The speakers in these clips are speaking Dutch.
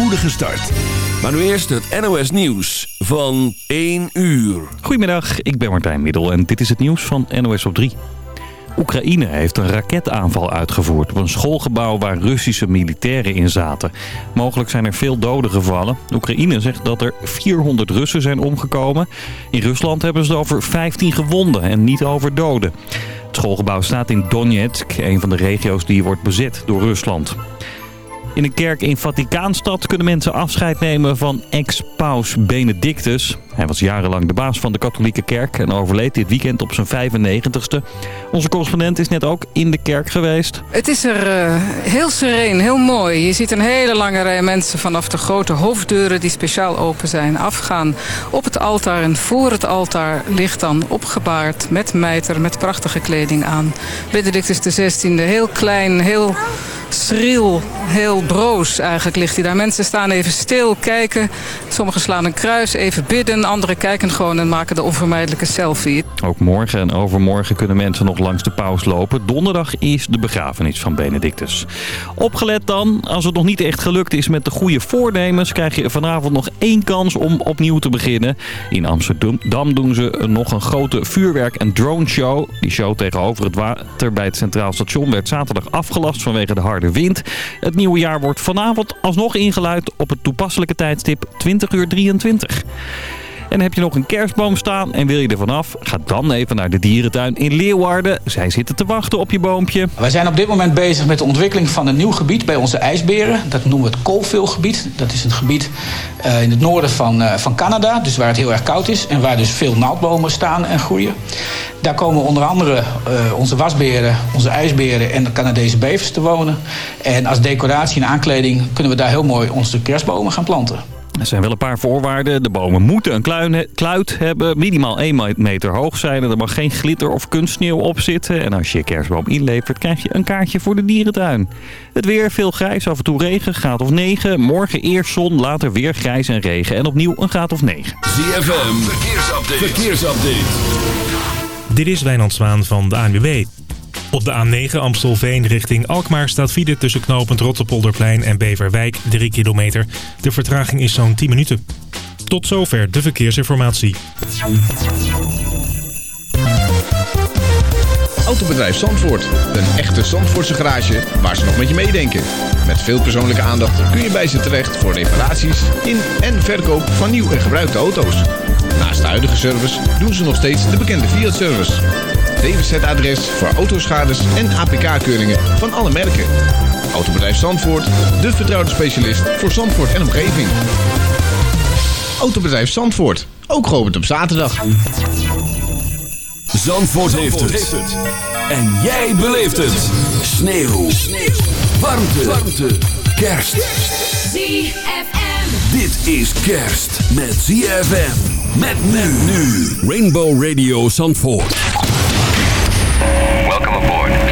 spoedige start. Maar nu eerst het NOS Nieuws van 1 uur. Goedemiddag, ik ben Martijn Middel en dit is het nieuws van NOS op 3. Oekraïne heeft een raketaanval uitgevoerd op een schoolgebouw waar Russische militairen in zaten. Mogelijk zijn er veel doden gevallen. Oekraïne zegt dat er 400 Russen zijn omgekomen. In Rusland hebben ze het over 15 gewonden en niet over doden. Het schoolgebouw staat in Donetsk, een van de regio's die wordt bezet door Rusland. In een kerk in Vaticaanstad kunnen mensen afscheid nemen van ex-paus Benedictus. Hij was jarenlang de baas van de katholieke kerk en overleed dit weekend op zijn 95ste. Onze correspondent is net ook in de kerk geweest. Het is er uh, heel sereen, heel mooi. Je ziet een hele lange rij mensen vanaf de grote hoofddeuren die speciaal open zijn afgaan op het altaar. En voor het altaar ligt dan opgebaard met mijter, met prachtige kleding aan. Benedictus XVI, heel klein, heel schriel, heel broos eigenlijk ligt hij daar. Mensen staan even stil, kijken. Sommigen slaan een kruis, even bidden. Anderen kijken gewoon en maken de onvermijdelijke selfie. Ook morgen en overmorgen kunnen mensen nog langs de paus lopen. Donderdag is de begrafenis van Benedictus. Opgelet dan, als het nog niet echt gelukt is met de goede voornemens... krijg je vanavond nog één kans om opnieuw te beginnen. In Amsterdam doen ze nog een grote vuurwerk- en drone show. Die show tegenover het water bij het Centraal Station werd zaterdag afgelast vanwege de harde wind. Het nieuwe jaar wordt vanavond alsnog ingeluid op het toepasselijke tijdstip 20 uur 23. En heb je nog een kerstboom staan en wil je er vanaf? Ga dan even naar de dierentuin in Leeuwarden. Zij zitten te wachten op je boompje. Wij zijn op dit moment bezig met de ontwikkeling van een nieuw gebied bij onze ijsberen. Dat noemen we het Colville-gebied. Dat is een gebied uh, in het noorden van, uh, van Canada, dus waar het heel erg koud is. En waar dus veel naaldbomen staan en groeien. Daar komen onder andere uh, onze wasberen, onze ijsberen en de Canadese bevers te wonen. En als decoratie en aankleding kunnen we daar heel mooi onze kerstbomen gaan planten. Er zijn wel een paar voorwaarden. De bomen moeten een kluin, kluit hebben, minimaal 1 meter hoog zijn. Er mag geen glitter of kunstsneeuw op zitten. En als je je kerstboom inlevert, krijg je een kaartje voor de dierentuin. Het weer, veel grijs, af en toe regen, graad of 9. Morgen eerst zon, later weer grijs en regen. En opnieuw een graad of 9. ZFM, verkeersupdate. verkeersupdate. Dit is Wijnand Zwaan van de ANWB. Op de A9 Amstelveen richting Alkmaar staat file tussen knooppunt Rotterpolderplein en Beverwijk 3 kilometer. De vertraging is zo'n 10 minuten. Tot zover de verkeersinformatie. Autobedrijf Zandvoort. Een echte Zandvoortse garage waar ze nog met je meedenken. Met veel persoonlijke aandacht kun je bij ze terecht voor reparaties in en verkoop van nieuw en gebruikte auto's. Naast de huidige service doen ze nog steeds de bekende Fiat-service. DWZ-adres voor autoschades en APK-keuringen van alle merken. Autobedrijf Zandvoort, de vertrouwde specialist voor Zandvoort en omgeving. Autobedrijf Zandvoort, ook geopend op zaterdag. Zandvoort, heeft, het. En jij beleeft het. Sneeuw. Sneeuw. Warmte. Warmte. Kerst. ZFM. Dit is kerst met ZFM. Met men nu. Rainbow Radio Zandvoort.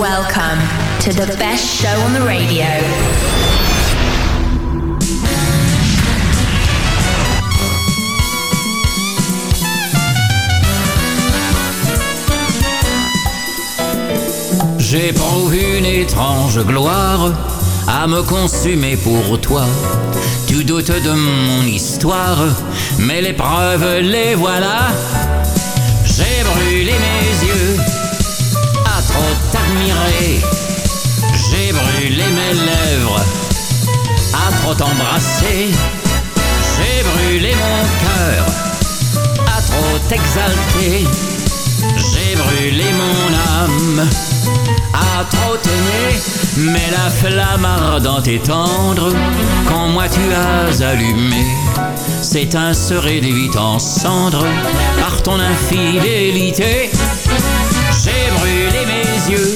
Welcome to the best show on the radio. J'éprouve une étrange gloire à me consumer pour toi. Tu doutes de mon histoire, mais les preuves les voilà. J'ai brûlé mes yeux à trop J'ai brûlé mes lèvres à trop t'embrasser. J'ai brûlé mon cœur à trop t'exalter. J'ai brûlé mon âme à trop t'aimer, mais la flamme ardente et tendre, quand moi tu as allumé, s'éteint se réduit en cendres par ton infidélité. J'ai brûlé mes yeux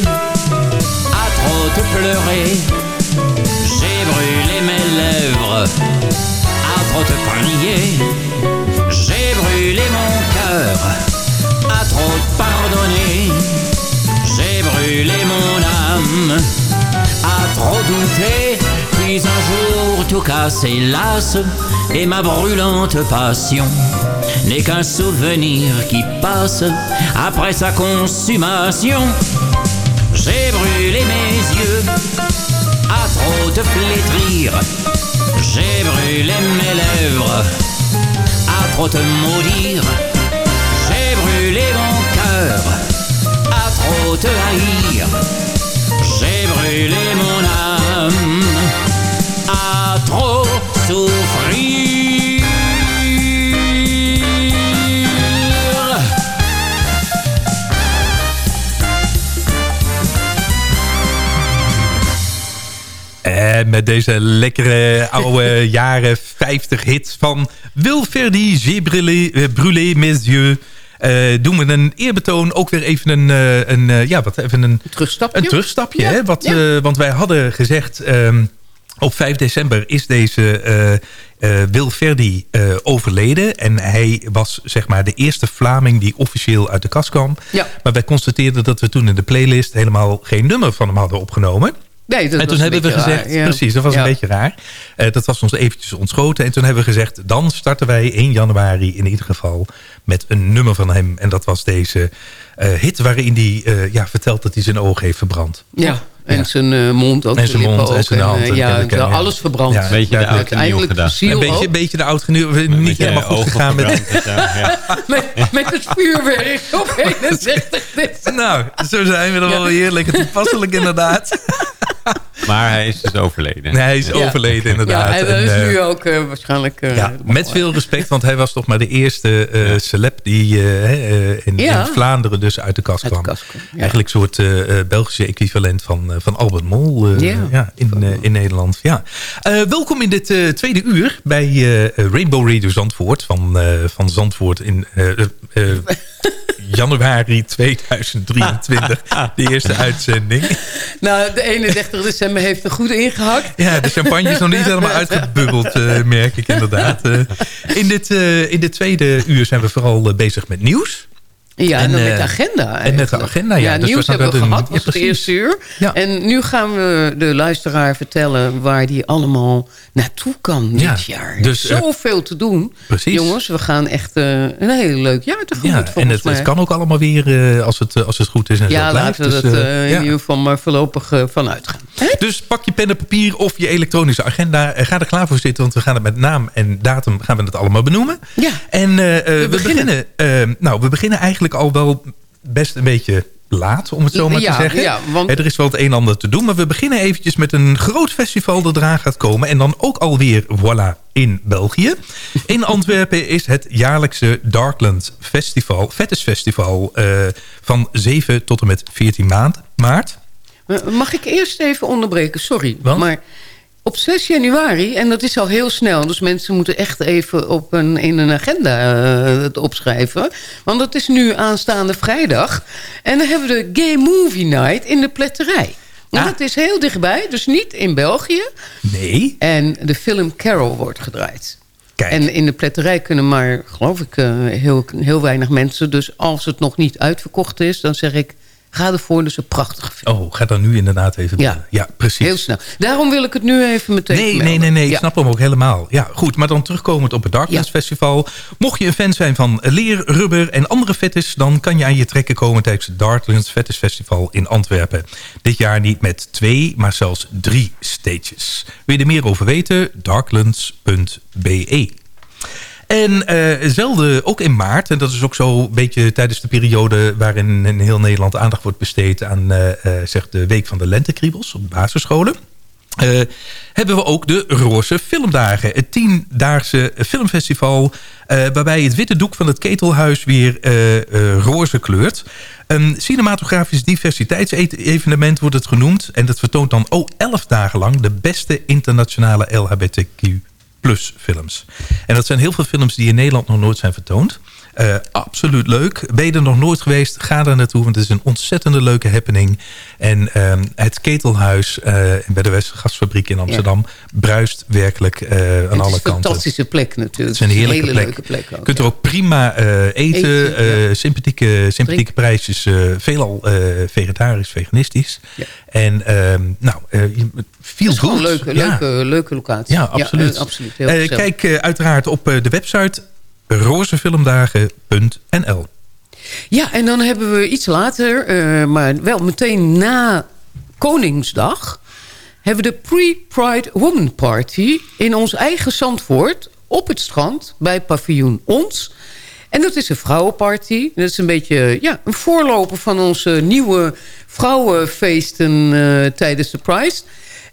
J'ai brûlé mes lèvres à trop te prier. J'ai brûlé mon cœur à trop te pardonner. J'ai brûlé mon âme à trop douter. Puis un jour tout casse, hélas, et ma brûlante passion n'est qu'un souvenir qui passe après sa consommation. J'ai brûlé mes yeux à trop te flétrir. J'ai brûlé mes lèvres à trop te maudire. J'ai brûlé mon cœur à trop te haïr. J'ai brûlé mon âme à trop souffrir. En met deze lekkere oude jaren 50 hits van Wilferdi, J'ai brûlé, eh, brûlé mes yeux... eh, doen we een eerbetoon. Ook weer even een, eh, een, ja, wat, even een, terugstapje. Een terugstapje. Ja, Hè? Wat, ja. want wij hadden gezegd... ehm, op 5 december is deze eh, Wilferdi eh, overleden. En hij was zeg maar de eerste Vlaming die officieel uit de kast kwam. Ja. Maar wij constateerden dat we toen in de playlist... helemaal geen nummer van hem hadden opgenomen. Nee, dat en toen een hebben we beetje gezegd, raar, ja. precies, dat was Ja. een beetje raar. Eh, dat was ons eventjes ontschoten. En toen hebben we gezegd, dan starten wij 1 januari in ieder geval met een nummer van hem. En dat was deze eh, hit waarin hij eh, ja, vertelt dat hij zijn ogen heeft verbrand. Ja, en zijn eh, mond ook. En zijn lippen mond en zijn hand. en- ja, en- alles verbrand. Ja, Beetje de oud en nieuw Uiteindelijk gedaan. een beetje, een beetje de oud genoeg. Niet helemaal goed ogen gegaan met... ja. met, met het vuurwerk op 61 dit. Nou, zo zijn we er wel weer. Lekker toepasselijk inderdaad. Maar hij is dus overleden. Nee, hij is Ja. overleden inderdaad. Ja, en is eh, nu ook eh, waarschijnlijk... eh, Ja, met veel respect, want hij was toch maar de eerste eh, celeb die hè, in, Ja. in Vlaanderen dus uit de kast Uit de kwam. kast kwam, ja. Eigenlijk een soort eh, eh, Belgische equivalent van, eh, van Albert Mol eh, Ja. ja, in, eh, in Nederland. Ja. Eh, welkom in dit eh, tweede uur bij eh, Rainbow Radio Zandvoort van, eh, van Zandvoort in eh, eh, eh, januari 2023. De eerste uitzending. Nou, de 31 december heeft er goed ingehakt. Ja, de champagne is nog niet helemaal uitgebubbeld, eh, merk ik inderdaad. Eh, in, dit, eh, in dit tweede uur zijn we vooral bezig met nieuws. Ja, en, dan met de eh, agenda. en met de agenda, ja. Dus we nieuws hebben we gehad, Ja, was het precies. eerste uur. Ja. En nu gaan we de luisteraar vertellen waar die allemaal naartoe kan dit Ja, jaar. dus, Dus, Zoveel te doen. Precies. Jongens, we gaan echt eh, een heel leuk jaar tegemoet Ja, en het, het kan ook allemaal weer eh, als, het, eh, als het goed is en ja, laten we Dus, dat eh, eh, in ja. ieder geval maar voorlopig eh, vanuit gaan. Dus pak je pen en papier of je elektronische agenda. Eh, Ga er klaar voor zitten, want we gaan het met naam en datum gaan we het allemaal benoemen. Ja. En eh, eh, we, beginnen. beginnen. eh, nou, we beginnen eigenlijk al wel best een beetje laat, om het zo maar Ja, te zeggen. ja, want- Eh, Er is wel het een en ander te doen. Maar we beginnen eventjes met een groot festival dat eraan gaat komen. En dan ook alweer, voilà, in België. In Antwerpen is het jaarlijkse Darkland Festival, Fetis Festival... eh, van 7 tot en met 14 maand, maart. Maar Mag ik eerst even onderbreken? Sorry. Want? Maar op 6 januari, en dat is al heel snel... dus mensen moeten echt even op een, in een agenda eh, het opschrijven. Want dat is nu aanstaande vrijdag. En dan hebben we de Gay Movie Night in de pletterij. En Ah. dat is heel dichtbij, dus niet in België. Nee. En de film Carol wordt gedraaid. Kijk. En in de pletterij kunnen maar, geloof ik, eh, heel, heel weinig mensen. Dus als het nog niet uitverkocht is, dan zeg ik... ga ervoor, dus een prachtige film. Oh, ga dan nu inderdaad even Ja. Ja, precies. Heel snel. Daarom wil ik het nu even meteen Nee, nee, melden. nee, nee. Ik Ja. snap hem ook helemaal. Ja, goed. Maar dan terugkomend op het Darkness Ja. Festival. Mocht je een fan zijn van leer, rubber en andere fetis... dan kan je aan je trekken komen tijdens het Darklands Fetis Festival in Antwerpen. Dit jaar niet met twee, maar zelfs drie stages. Wil je er meer over weten? darklands.be en eh zelden ook in maart, en dat is ook zo beetje tijdens de periode... waarin in heel Nederland aandacht wordt besteed aan eh, eh, zeg de Week van de Lentekriebels op basisscholen... Hebben we ook de Roze Filmdagen. Het tiendaagse filmfestival... waarbij het witte doek van het Ketelhuis weer roze kleurt. Een cinematografisch diversiteitsevenement wordt het genoemd. En dat vertoont dan oh, elf dagen lang... de beste internationale LHBTQ plus films. En dat zijn heel veel films die in Nederland nog nooit zijn vertoond. Uh, absoluut leuk. Ben je er nog nooit geweest? Ga daar naartoe, want het is een ontzettende leuke happening. En um, het Ketelhuis uh, bij de Westgasfabriek in Amsterdam... Ja. bruist werkelijk uh, aan alle kanten. Het is een fantastische plek natuurlijk. Het is een heerlijke hele plek. leuke plek ook, Je kunt er ook prima eten. eten sympathieke, sympathieke prijsjes. veelal vegetarisch, veganistisch. En um, nou, veel goed. leuke, leuke, leuke locatie. Ja, absoluut. Absoluut heel kijk uiteraard op de website rozefilmdagen.nl. Ja, en dan hebben we iets later, uh, maar wel meteen na Koningsdag... hebben we de Pre-Pride Woman Party in ons eigen Zandvoort... op het strand bij paviljoen Ons... En dat is een vrouwenparty. Dat is een beetje ja, een voorloper van onze nieuwe vrouwenfeesten uh, tijdens de Pride.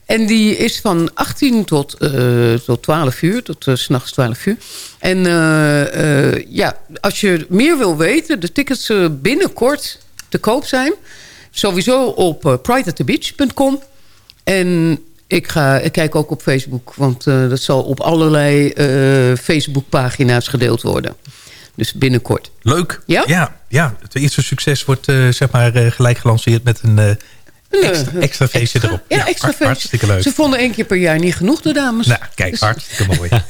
En die is van 18 tot, uh, tot 12 uur, tot uh, s'nachts 12 uur. En uh, ja, als je meer wil weten, de tickets binnenkort te koop zijn. Sowieso op prideatthebeach.com. En ik, ga, ik kijk ook op Facebook, want dat zal op allerlei Facebookpagina's gedeeld worden. Dus binnenkort. Leuk. Ja? Ja, ja het eerste succes wordt zeg maar, gelijk gelanceerd met een Extra, extra feestje extra, erop. Ja, extra feestje. Hartstikke leuk. Ze vonden één keer per jaar niet genoeg, de dames. Nou, kijk, dus... hartstikke mooi.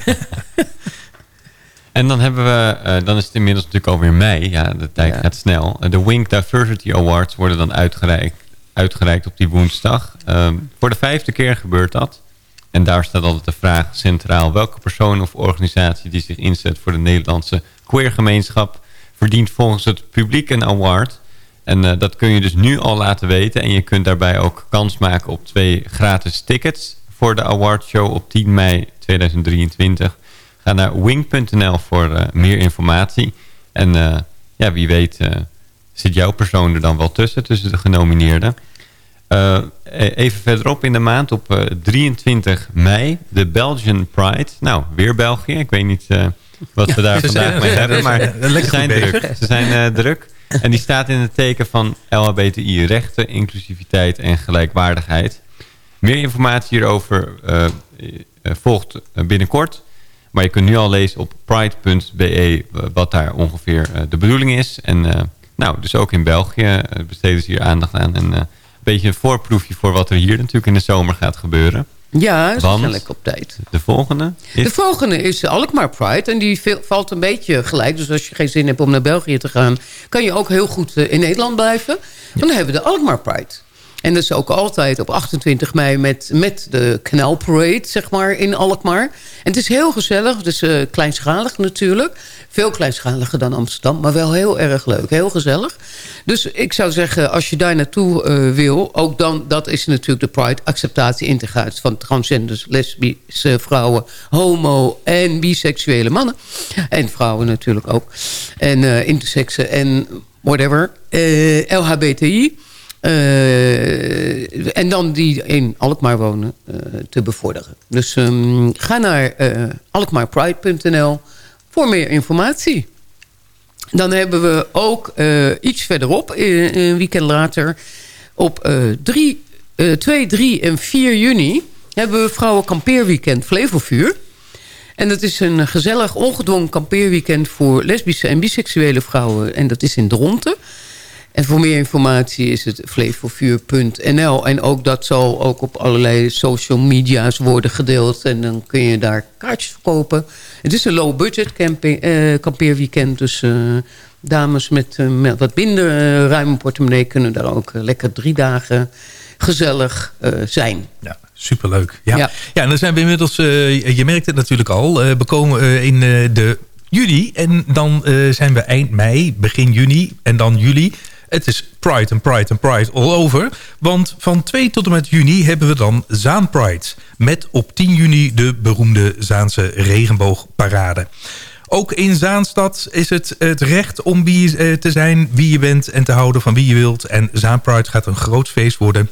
en dan hebben we, uh, dan is het inmiddels natuurlijk alweer mei. Ja, de tijd ja. gaat snel. Uh, de Wink Diversity Awards worden dan uitgereikt, uitgereikt op die woensdag. Uh, voor de vijfde keer gebeurt dat. En daar staat altijd de vraag centraal... welke persoon of organisatie die zich inzet voor de Nederlandse queergemeenschap... verdient volgens het publiek een award... En uh, dat kun je dus nu al laten weten. En je kunt daarbij ook kans maken op twee gratis tickets... voor de awardshow op 10 mei 2023. Ga naar wing.nl voor uh, meer informatie. En uh, ja, wie weet zit jouw persoon er dan wel tussen... tussen de genomineerden. even verderop in de maand op 23 mei... de Belgian Pride. Nou, weer België. Ik weet niet wat we daar vandaag mee hebben. Maar ze zijn druk. Ze zijn druk. En die staat in het teken van LHBTI-rechten, inclusiviteit en gelijkwaardigheid. Meer informatie hierover uh, volgt binnenkort. Maar je kunt nu al lezen op pride.be wat daar ongeveer de bedoeling is. En nou, dus ook in België besteden ze hier aandacht aan. En een beetje een voorproefje voor wat er hier natuurlijk in de zomer gaat gebeuren. Ja, waarschijnlijk op tijd. De volgende? Is... De volgende is Alkmaar Pride. En die valt een beetje gelijk. Dus als je geen zin hebt om naar België te gaan... kan je ook heel goed in Nederland blijven. Dan hebben we de Alkmaar Pride. En dat is ook altijd op 28 mei met, met de Parade, zeg maar, in Alkmaar. En het is heel gezellig, dus uh, kleinschalig natuurlijk. Veel kleinschaliger dan Amsterdam, maar wel heel erg leuk, heel gezellig. Dus ik zou zeggen, als je daar naartoe uh, wil... ook dan, dat is natuurlijk de Pride, acceptatie, integratie... van transgenders, lesbische vrouwen, homo en biseksuele mannen. En vrouwen natuurlijk ook. En uh, intersexen en whatever. LHBTI... Uh, en dan die in Alkmaar wonen uh, te bevorderen. Dus um, ga naar uh, alkmaarpride.nl voor meer informatie. Dan hebben we ook iets verderop, een weekend later... op 3, 2, 3 en 4 juni hebben we Vrouwen Kampeerweekend Flevovuur. En dat is een gezellig, ongedwongen kampeerweekend... voor lesbische en biseksuele vrouwen. En dat is in Dronten. En voor meer informatie is het vleesvoorvuur.nl. En ook dat zal ook op allerlei social media's worden gedeeld. En dan kun je daar kaartjes verkopen. Het is een low budget camping, eh, kampeerweekend. Dus uh, dames met, uh, met, wat minder uh, ruime portemonnee... kunnen daar ook lekker drie dagen gezellig zijn. Ja, superleuk. Ja. Ja. ja, en dan zijn we inmiddels... je merkt het natuurlijk al. we komen in de juli. En dan zijn we eind mei, begin juni en dan juli... Het is Pride en Pride en Pride all over. Want van 2 tot en met juni hebben we dan Zaan Pride. Met op 10 juni de beroemde Zaanse regenboogparade. Ook in Zaanstad is het het recht om wie, eh, te zijn wie je bent... en te houden van wie je wilt. En Zaan Pride gaat een groot feest worden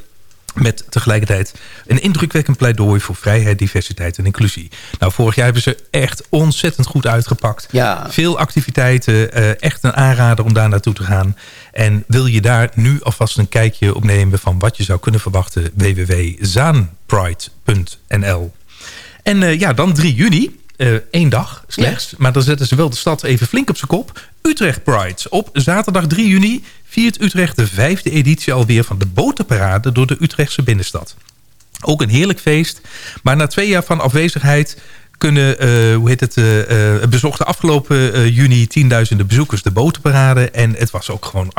met tegelijkertijd een indrukwekkend pleidooi voor vrijheid, diversiteit en inclusie. Nou, vorig jaar hebben ze echt ontzettend goed uitgepakt. Ja. Veel activiteiten, uh, echt een aanrader om daar naartoe te gaan. En wil je daar nu alvast een kijkje op nemen van wat je zou kunnen verwachten, www.zaanpride.nl. En uh, ja, dan 3 juni. één dag slechts. Maar dan zetten ze wel de stad even flink op zijn kop. Utrecht Pride. Op zaterdag 3 juni viert Utrecht de vijfde editie alweer van de botenparade door de Utrechtse binnenstad. Ook een heerlijk feest. Maar na twee jaar van afwezigheid kunnen, uh, hoe heet het, uh, uh, bezochten afgelopen juni tienduizenden bezoekers de botenparade. En het was ook gewoon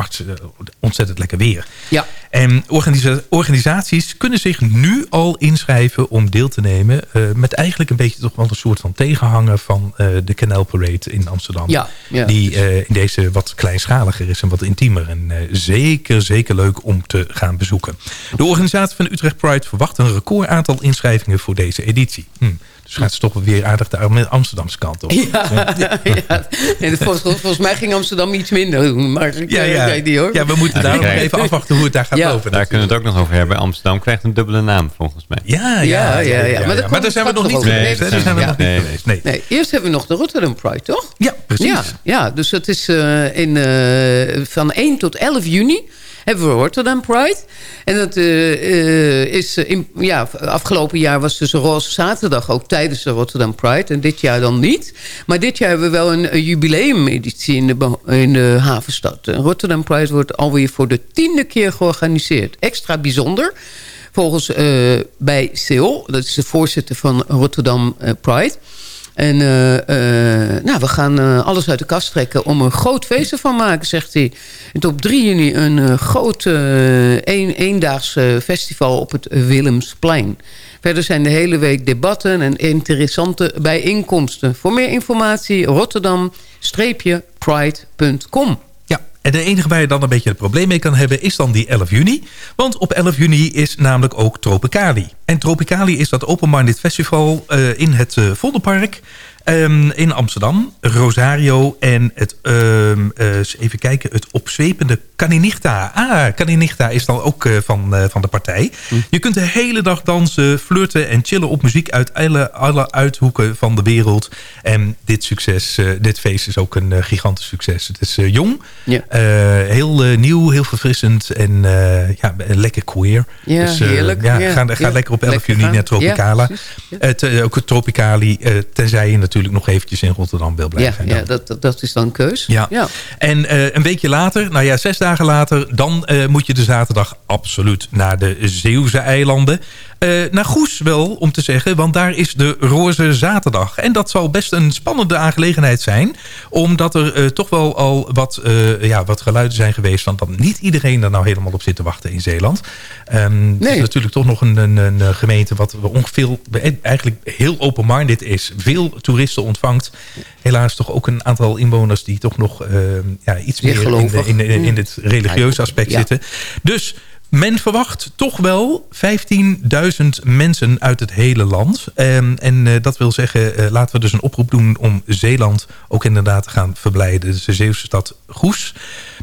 ontzettend lekker weer. Ja. En organisa organisaties kunnen zich nu al inschrijven om deel te nemen. met eigenlijk een beetje toch wel een soort van tegenhanger van de Canal Parade in Amsterdam. Ja, ja. Die in deze wat kleinschaliger is en wat intiemer. En zeker, zeker leuk om te gaan bezoeken. De organisatie van Utrecht Pride verwacht een record aantal inschrijvingen voor deze editie. Hm. Dus gaat ze toch weer aardig de Amsterdamse kant op. Ja, ja. ja. Nee, volgens, volgens, mij ging Amsterdam iets minder doen. Maar ik ja, ja. weet niet hoor. Ja, we moeten daar nog even afwachten hoe het daar gaat lopen. Daar kunnen we het ook nog over hebben. Amsterdam krijgt een dubbele naam volgens mij. Ja, ja, ja. ja, Maar, maar daar zijn we nog niet geweest. Daar zijn we nog niet geweest. Nee. nee. Eerst hebben we nog de Rotterdam Pride, toch? Ja, precies. Ja, ja dus het is uh, in, uh, van 1 tot 11 juni hebben we Rotterdam Pride. En dat uh, is in, ja, afgelopen jaar was dus roze zaterdag ook tijdens de Rotterdam Pride. En dit jaar dan niet. Maar dit jaar hebben we wel een, een jubileumeditie in de, havenstad. En Rotterdam Pride wordt alweer voor de tiende keer georganiseerd. Extra bijzonder. Volgens uh, bij Seal, dat is de voorzitter van Rotterdam Pride... En uh, uh, nou, we gaan uh, alles uit de kast trekken om een groot feest ervan maken, zegt hij. En op 3 juni een groot een, eendaags festival op het Willemsplein. Verder zijn de hele week debatten en interessante bijeenkomsten. Voor meer informatie rotterdam-pride.com. En de enige waar je dan een beetje het probleem mee kan hebben... is dan die 11 juni. Want op 11 juni is namelijk ook Tropicali. En Tropicali is dat open-minded festival uh, in het uh, Vondelpark... Um, in Amsterdam, Rosario en het, um, uh, even kijken, het opzwepende Caninichta. Ah, Caninichta is dan ook uh, van, uh, van de partij. Hm. Je kunt de hele dag dansen, flirten en chillen op muziek uit alle, alle uithoeken van de wereld. En dit succes, dit feest is ook een gigantisch succes. Het is jong, heel nieuw, heel verfrissend en ja, lekker queer. Ja, dus, heerlijk. Ja, ga, ga lekker op 11 lekker juni naar Tropicala. Ook het Tropicali, tenzij je natuurlijk nog eventjes in Rotterdam wil blijven. Ja, ja dat, dat, dat, is dan keus. Ja. ja. En uh, een weekje later, nou ja, zes dagen later... dan uh, moet je de zaterdag absoluut naar de Zeeuwse eilanden. Uh, naar Goes wel, om te zeggen, want daar is de Roze Zaterdag. En dat zal best een spannende aangelegenheid zijn... omdat er toch wel al wat, ja, wat geluiden zijn geweest... van dat niet iedereen er nou helemaal op zit te wachten in Zeeland. Um, nee. Is natuurlijk toch nog een, een, een gemeente... wat ongeveer eigenlijk heel open-minded is. Veel toeristen ontvangt. Helaas toch ook een aantal inwoners die toch nog uh, ja, iets meer in, in, in, in, het religieuze aspect ja. zitten. Dus men verwacht toch wel 15.000 mensen uit het hele land. Um, en uh, dat wil zeggen, uh, laten we dus een oproep doen om Zeeland ook inderdaad te gaan verblijden. Dus de Zeeuwse stad Goes.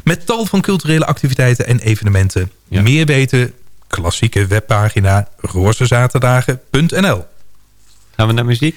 Met tal van culturele activiteiten en evenementen. Ja. Meer weten, klassieke webpagina rozezaterdagen.nl Gaan we naar muziek?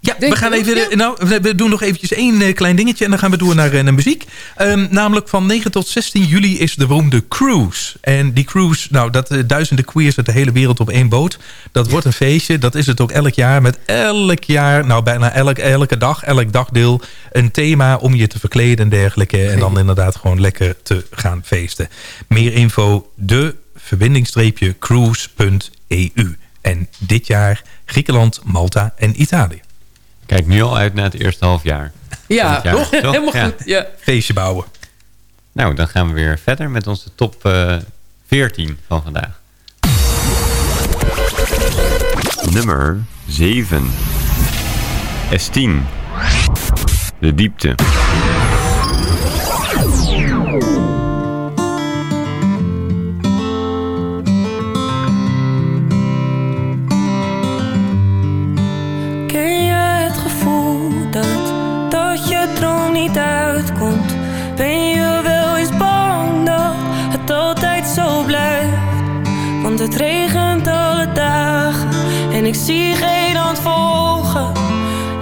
Ja, Denk we gaan even. Ja. Nou, we doen nog eventjes één uh, klein dingetje en dan gaan we door naar, uh, naar muziek. Um, namelijk van 9 tot 16 juli is de beroemde cruise. En die cruise, nou, dat uh, duizenden queers uit de hele wereld op één boot. Dat wordt een feestje. Dat is het ook elk jaar. Met elk jaar, nou bijna elk, elke dag, elk dagdeel, een thema om je te verkleden en dergelijke. Okay. En dan inderdaad gewoon lekker te gaan feesten. Meer info, de verbindingstreepje cruise.eu. En dit jaar Griekenland, Malta en Italië. Kijk nu al uit naar het eerste half jaar. Ja, jaar, toch? helemaal ja. goed. Ja. Feestje bouwen. Nou, dan gaan we weer verder met onze top uh, 14 van vandaag. Nummer 7. S10. De diepte. Het regent alle dagen En ik zie geen hand volgen.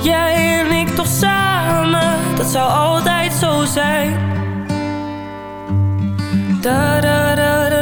Jij en ik toch samen Dat zou altijd zo zijn. Da da da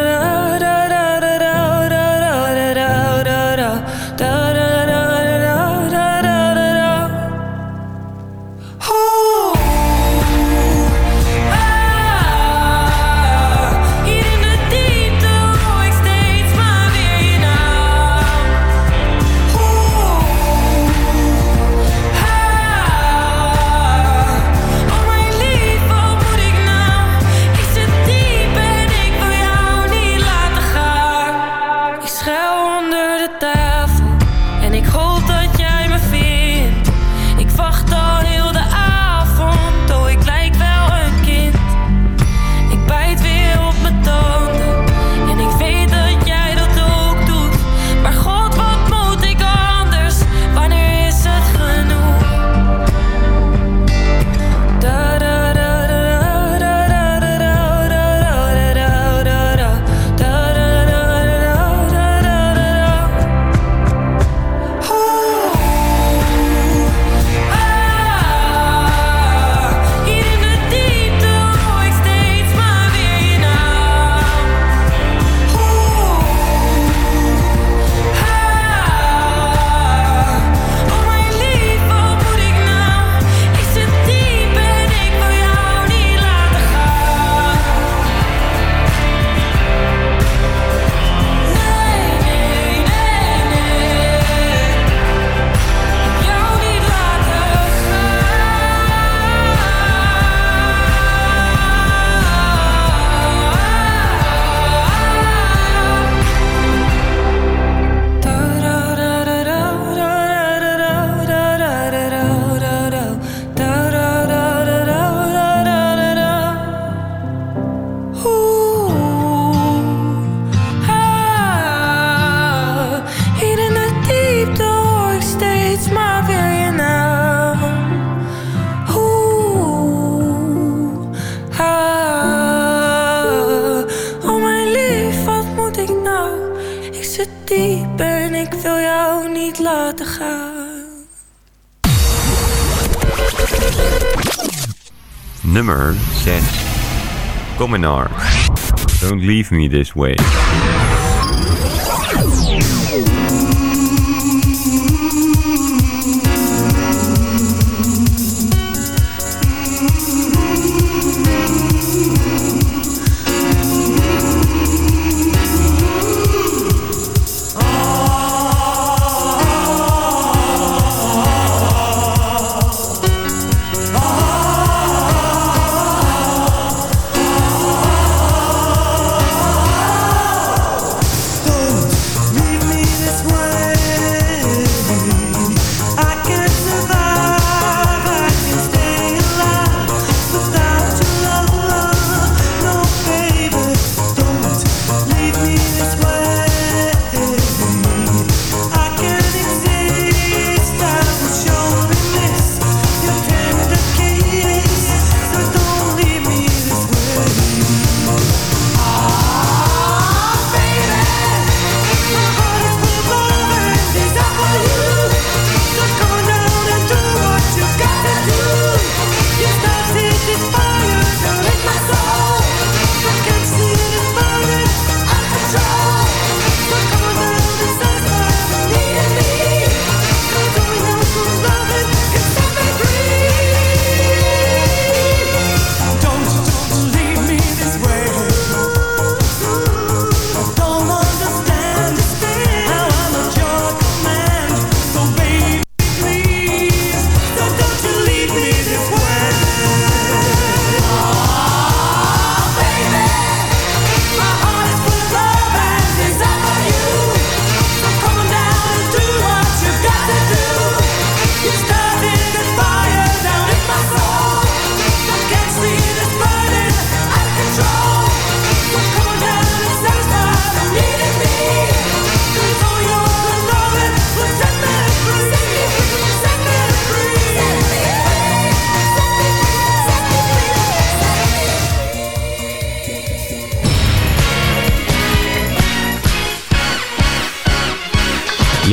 Don't leave me this way.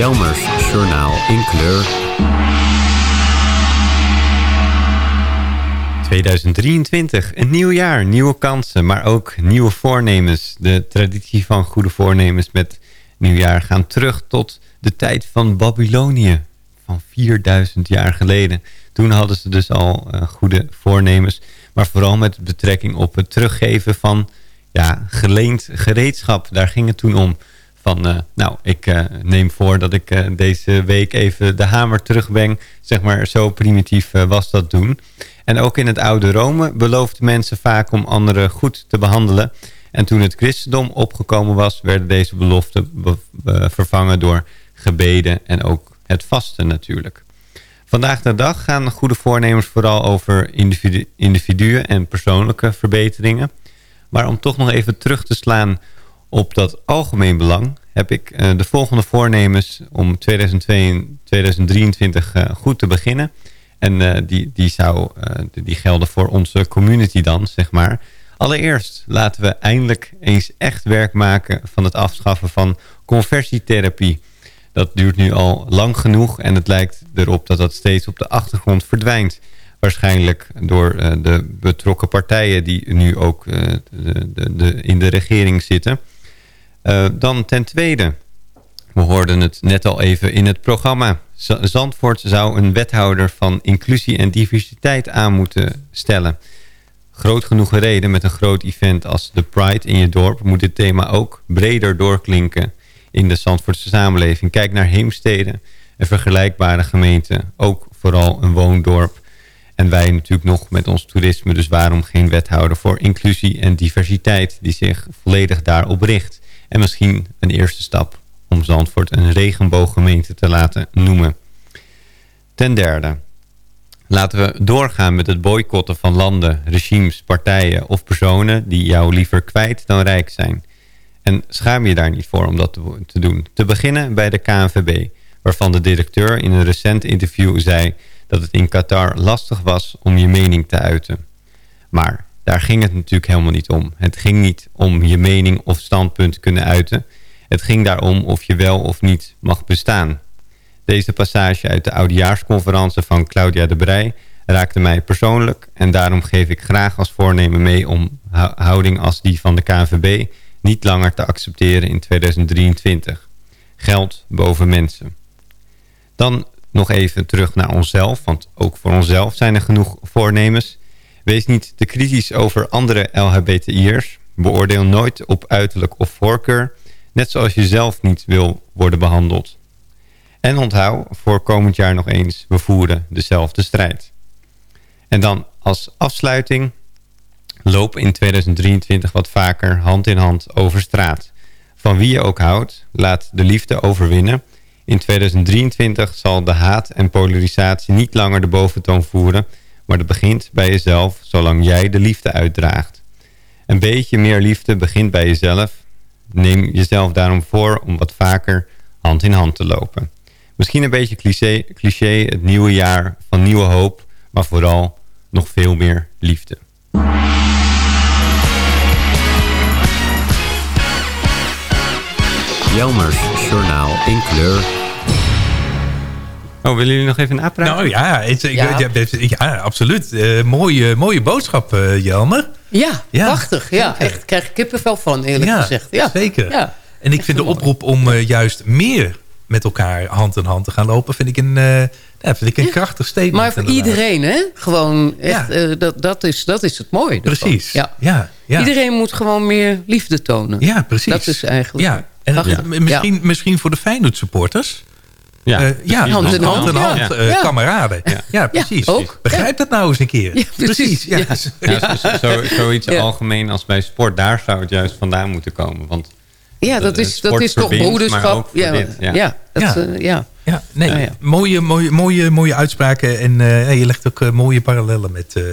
Jelmers Journaal in kleur. 2023, een nieuw jaar, nieuwe kansen, maar ook nieuwe voornemens. De traditie van goede voornemens met nieuwjaar gaan terug tot de tijd van Babylonië. Van 4000 jaar geleden. Toen hadden ze dus al uh, goede voornemens. Maar vooral met betrekking op het teruggeven van ja, geleend gereedschap. Daar ging het toen om. Van, uh, nou, ik uh, neem voor dat ik uh, deze week even de hamer terugbreng. Zeg maar, zo primitief was dat doen. En ook in het oude Rome beloofden mensen vaak om anderen goed te behandelen. En toen het christendom opgekomen was, werden deze beloften vervangen door gebeden en ook het vasten natuurlijk. Vandaag de dag gaan goede voornemens vooral over individu individuen en persoonlijke verbeteringen. Maar om toch nog even terug te slaan op dat algemeen belang heb ik uh, de volgende voornemens om 2023 uh, goed te beginnen. En uh, die, die, zou, die gelden voor onze community dan, zeg maar. Allereerst laten we eindelijk eens echt werk maken van het afschaffen van conversietherapie. Dat duurt nu al lang genoeg en het lijkt erop dat dat steeds op de achtergrond verdwijnt. Waarschijnlijk door de betrokken partijen die nu ook de, de, in de regering zitten. Uh, dan ten tweede, we hoorden het net al even in het programma. Zandvoort zou een wethouder van inclusie en diversiteit aan moeten stellen. Groot genoeg reden met een groot event als de Pride in je dorp... moet dit thema ook breder doorklinken in de Zandvoortse samenleving. Kijk naar Heemstede, een vergelijkbare gemeente. Ook vooral een woondorp. En wij natuurlijk nog met ons toerisme. Dus waarom geen wethouder voor inclusie en diversiteit... die zich volledig daarop richt... En misschien een eerste stap om Zandvoort een regenbooggemeente te laten noemen. Ten derde, laten we doorgaan met het boycotten van landen, regimes, partijen of personen die jou liever kwijt dan rijk zijn. En schaam je daar niet voor om dat te doen. Te beginnen bij de KNVB, waarvan de directeur in een recent interview zei dat het in Qatar lastig was om je mening te uiten. Maar daar ging het natuurlijk helemaal niet om. Het ging niet om je mening of standpunt kunnen uiten. Het ging daarom of je wel of niet mag bestaan. Deze passage uit de oudejaarsconferentie van Claudia de Brij raakte mij persoonlijk en daarom geef ik graag als voornemen mee om houding als die van de KNVB niet langer te accepteren in 2023. Geld boven mensen. Dan nog even terug naar onszelf, want ook voor onszelf zijn er genoeg voornemens. Wees niet te kritisch over andere LHBTI'ers. Beoordeel nooit op uiterlijk of voorkeur, net zoals je zelf niet wil worden behandeld. En onthoud voor komend jaar nog eens, we voeren dezelfde strijd. En dan als afsluiting, loop in 2023 wat vaker hand in hand over straat. Van wie je ook houdt, laat de liefde overwinnen. In 2023 zal de haat en polarisatie niet langer de boventoon voeren... maar dat begint bij jezelf, zolang jij de liefde uitdraagt. Een beetje meer liefde begint bij jezelf. Neem jezelf daarom voor om wat vaker hand in hand te lopen. Misschien een beetje cliché, cliché het nieuwe jaar van nieuwe hoop... maar vooral nog veel meer liefde. Jelmers Journaal in kleur. Oh, willen jullie nog even een aanpraten? Nou ja, het, ja. ja, absoluut. Uh, mooie, mooie boodschap, uh, Jelmer. Ja, ja, prachtig. Ja, echt krijg ik kippenvel van, eerlijk gezegd. Ja, zeker. Ja, en ik vind de oproep om uh, juist meer met elkaar hand in hand te gaan lopen... vind ik een, ja, vind ik een krachtig statement. Maar voor iedereen, hè? Gewoon echt, dat, dat, is, dat is het mooie. Precies. Ja. Ja, Iedereen moet gewoon meer liefde tonen. Ja, precies. Dat is eigenlijk... Ja. En misschien, misschien voor de Feyenoord supporters... Ja, uh, ja hand in hand, hand uh, kameraden. Ja, precies. ook. Begrijp dat nou eens een keer. precies. Ja. Ja. Zo, zoiets algemeen als bij sport, daar zou het juist vandaan moeten komen. Want ja, dat is, dat is toch broederschap. Ja, ja. Dat, uh, ja. Ja, nee, ja, ja. Mooie, mooie, mooie, mooie uitspraken. En uh, je legt ook uh, mooie parallellen met uh,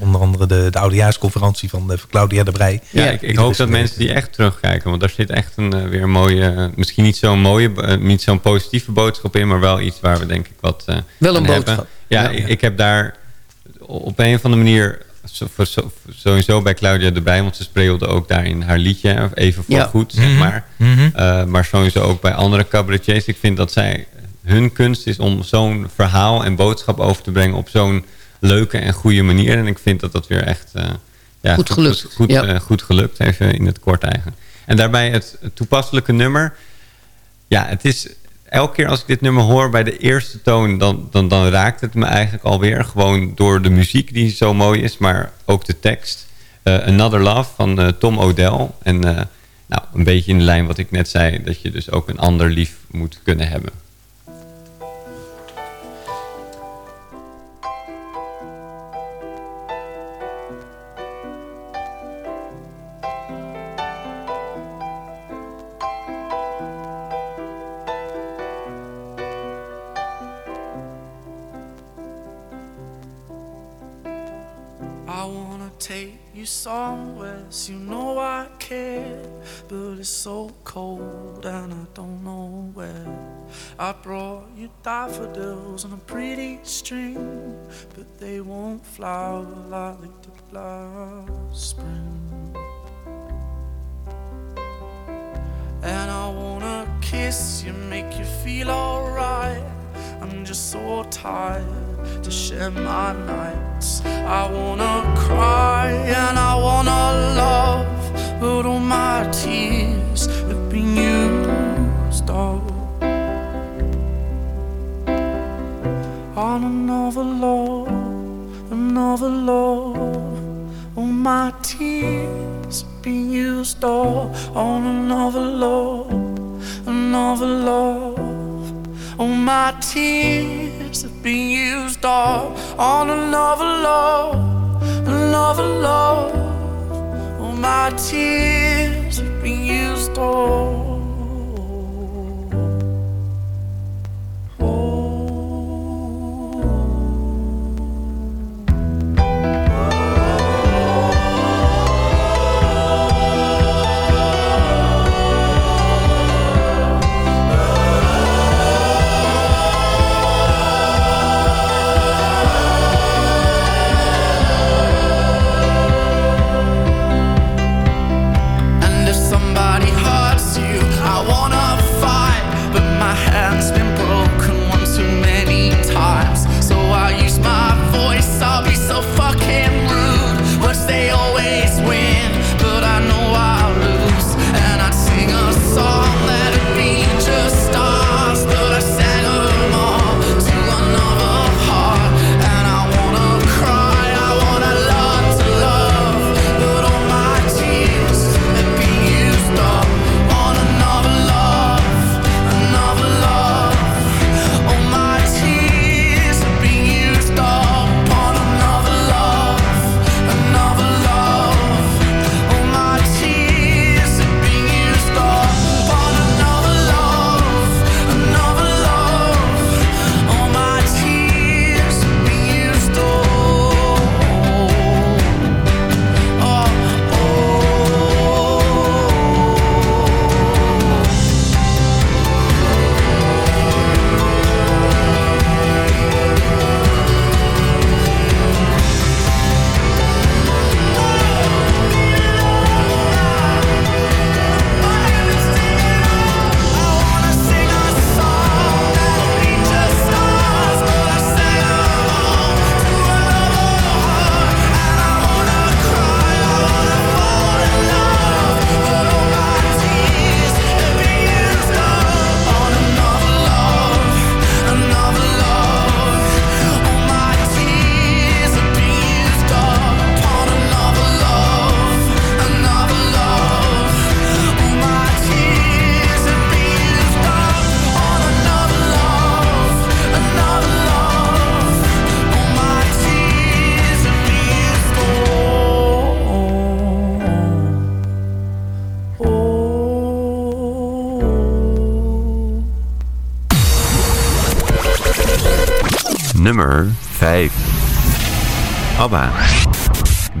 onder andere de, de oudejaarsconferentie van, van Claudia de Brij. Ja, ik, ik hoop dat mensen die echt terugkijken. Want daar zit echt een weer mooie, misschien niet zo'n mooie, niet zo'n positieve boodschap in, maar wel iets waar we denk ik wat Wel een boodschap. Ja, ja, Ik, ik heb daar op een of andere manier sowieso bij Claudia erbij, want ze speelde ook daarin haar liedje, even voor goed, zeg mhm. maar. Mm maar sowieso ook bij andere cabaretiers. Ik vind dat zij, hun kunst is om zo'n verhaal en boodschap over te brengen op zo'n leuke en goede manier. En ik vind dat dat weer echt uh, ja, goed gelukt. Goed, goed, ja. uh, goed, gelukt, even in het kort eigenlijk. En daarbij het toepasselijke nummer. Ja, het is elke keer als ik dit nummer hoor bij de eerste toon... dan, dan, dan raakt het me eigenlijk alweer. Gewoon door de muziek die zo mooi is, maar ook de tekst. Uh, Another Love van Tom O'Dell. En nou, een beetje in de lijn wat ik net zei... dat je dus ook een ander lief moet kunnen hebben.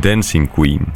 Dancing Queen.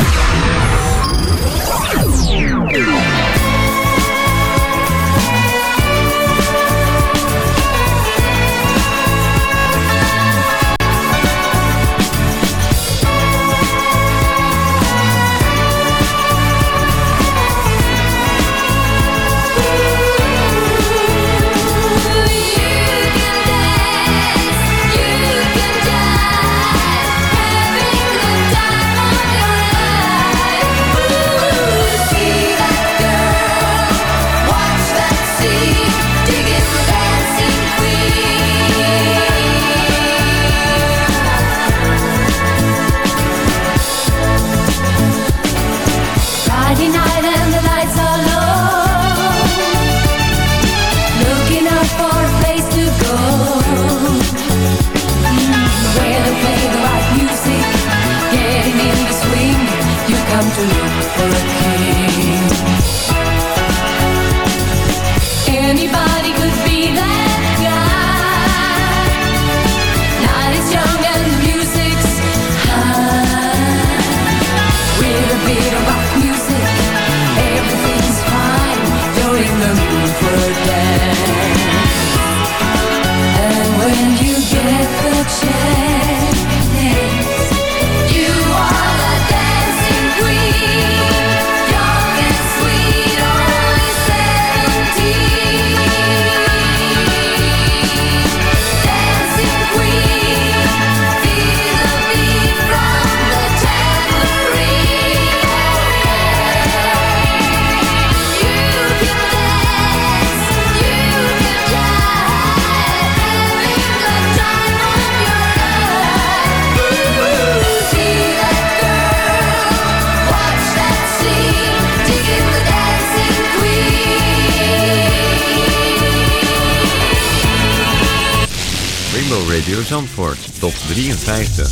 Zandvoort. Top 53.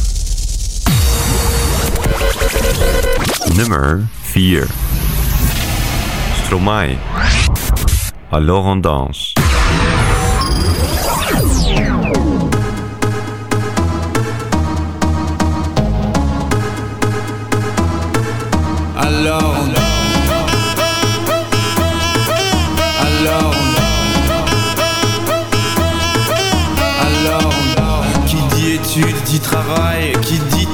Nummer 4. Stromae. Alors on danse.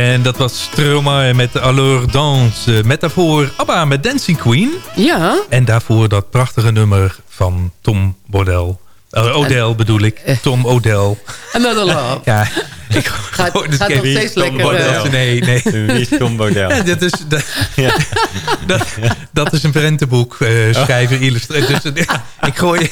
En dat was Stromae met Alors Danse. Met daarvoor ABBA met Dancing Queen. Ja. En daarvoor dat prachtige nummer van Tom Bordel. Uh, Odell bedoel ik. Tom Odell. Another Love. Ja. Ik Gaat, gaat nog heb- steeds Tom lekker. Bordel. eh, Nee, nee. Wie is Tom Bodel? Ja, dat, is, dat, dat, dat is een prentenboek eh, schrijver, illustrator. Dus, eh, ik, gooi, ik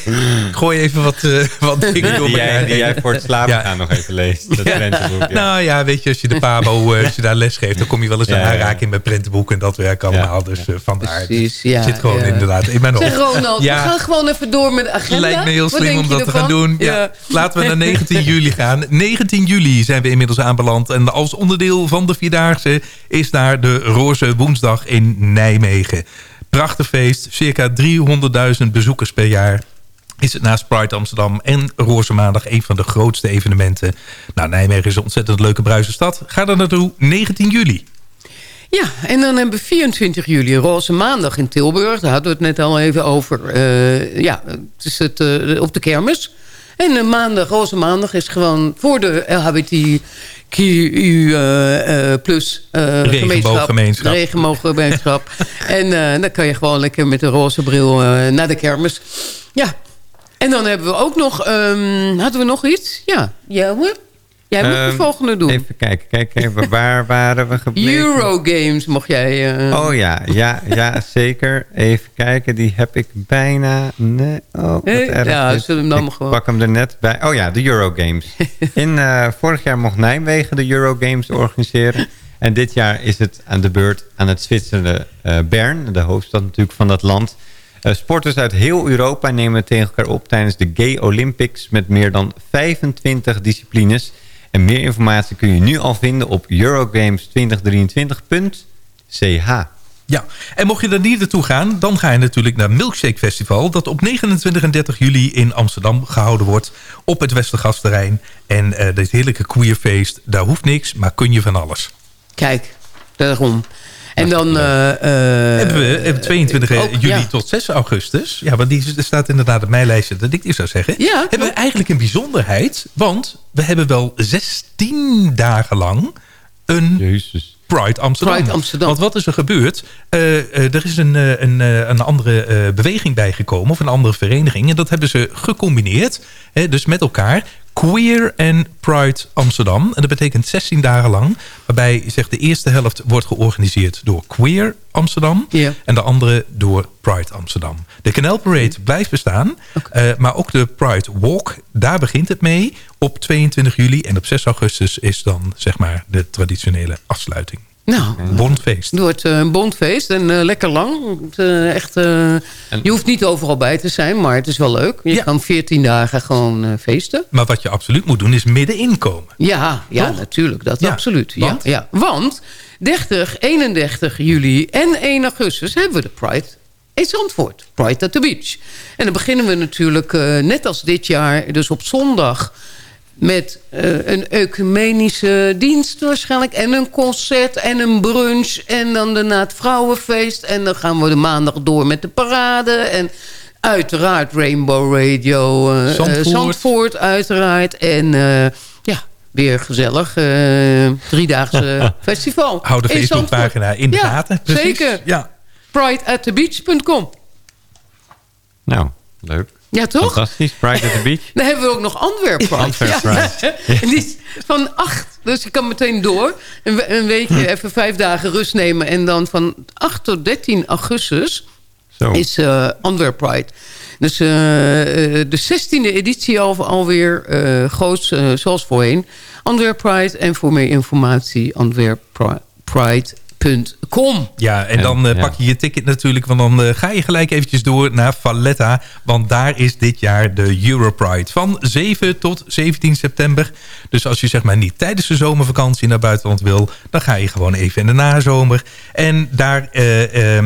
gooi even wat, eh, wat dingen door Die jij, elkaar die jij voor het slapen Ja. gaan nog even leest. Dat Ja. prentenboek, ja. Nou ja, weet je, als je de Pabo eh, als je daar les geeft... dan kom je wel eens Ja, aan ja. aanraking met prentenboeken en dat werk allemaal. Dus vandaar. Precies, ja, zit gewoon ja. inderdaad in mijn hoofd. Zeg Ronald, Ja. we gaan gewoon even door met de agenda. Lijkt me heel Wat slim denk om je dat te ervan? gaan doen. Ja. Laten we naar 19 juli gaan. 19 juli zijn we inmiddels aanbeland. En als onderdeel van de Vierdaagse is daar de Roze Woensdag in Nijmegen. Prachtig feest. Circa 300.000 bezoekers per jaar. Is het naast Pride Amsterdam en Roze Maandag een van de grootste evenementen. Nou, Nijmegen is een ontzettend leuke bruise stad. Ga er naartoe 19 juli. Ja, en dan hebben we 24 juli Roze Maandag in Tilburg. Daar hadden we het net al even over. Eh, ja, het is het, eh, op de kermis. En de maandag, Roze Maandag is gewoon voor de LHBTQ eh, eh, plus eh, gemeenschap. Regenbooggemeenschap. En eh, dan kan je gewoon lekker met een roze bril naar de kermis. Ja, en dan hebben we ook nog... ehm, hadden we nog iets? Ja, Jelme? Jij moet de Ehm, volgende doen. Even kijken, kijk even, waar waren we gebleven? Eurogames mocht jij... eh, Oh ja, ja, ja, zeker. Even kijken, die heb ik bijna... Nee, oh, Eh, erg. ja, Dit- zullen we hem dan ik gewoon- pak hem er net bij. Oh ja, de Eurogames. In, eh, vorig jaar mocht Nijmegen de Eurogames organiseren. En dit jaar is het aan de beurt aan het Zwitserse Bern. De hoofdstad natuurlijk van dat land. Sporters uit heel Europa nemen tegen elkaar op tijdens de Gay Olympics... met meer dan 25 disciplines. En meer informatie kun je nu al vinden op eurogames2023.ch. Ja, en mocht je er niet naartoe gaan... dan ga je natuurlijk naar Milkshake Festival... dat op 29 en 30 juli in Amsterdam gehouden wordt... op het Westergasterrein. En eh dit heerlijke queerfeest, daar hoeft niks... maar kun je van alles. Kijk, daarom. En dan... eh, eh, hebben we hebben 22 ook, juli ja. tot 6 augustus. Ja, want die er staat inderdaad op mijn lijstje dat ik die zou zeggen. Ja, hebben we eigenlijk een bijzonderheid. Want we hebben wel 16 dagen lang een Pride Amsterdam. Pride Amsterdam. Want wat is er gebeurd? Eh, eh, er is een, eh, een, eh, een andere eh, beweging bijgekomen. Of een andere vereniging. En dat hebben ze gecombineerd. Hè, dus met elkaar. Queer en Pride Amsterdam. En dat betekent 16 dagen lang. Waarbij zeg, de eerste helft wordt georganiseerd door Queer Amsterdam. En de andere door Pride Amsterdam. De Canal Parade blijft bestaan. eh, maar ook de Pride Walk, daar begint het mee. Op 22 juli en op 6 augustus is dan zeg maar de traditionele afsluiting. Nou, Bondfeest. het wordt eh, een bondfeest en eh, lekker lang. Eh, echt, je hoeft niet overal bij te zijn, maar het is wel leuk. Je kan 14 dagen gewoon feesten. Maar wat je absoluut moet doen is middenin komen. Ja, ja natuurlijk. Dat Ja, absoluut. Ja, want? ja. want 30, 31 juli en 1 augustus hebben we de Pride in Zandvoort. Pride at the Beach. En dan beginnen we natuurlijk net als dit jaar, dus op zondag... met eh, een ecumenische dienst waarschijnlijk... en een concert en een brunch... en dan daarna het vrouwenfeest... en dan gaan we de maandag door met de parade... en uiteraard Rainbow Radio eh, eh, Zandvoort. Zandvoort, uiteraard. En eh, ja, weer gezellig. eh driedaagse festival. Hou de. Facebookpagina in de Ja, gaten. Precies. zeker. Ja. Prideatthebeach.com. Nou, leuk. Ja, toch? Fantastisch. Pride at the Beach. Dan hebben we ook nog Antwerp Pride. Antwerp Ja. Pride. En die is van acht. Dus je kan meteen door. Een, een weekje, even vijf dagen rust nemen. En dan van 8 tot 13 augustus Zo. is eh Antwerp Pride. Dus eh, eh, de 16e editie al, alweer. groots, eh, zoals voorheen. Antwerp Pride. En voor meer informatie antwerppride.com. Ja, en dan eh, Ja. pak je je ticket natuurlijk. Want dan eh, ga je gelijk eventjes door naar Valletta. Want daar is dit jaar de Europride. Van 7 tot 17 september. Dus als je zeg maar niet tijdens de zomervakantie naar buitenland wil... dan ga je gewoon even in de nazomer. En daar eh,